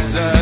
answer.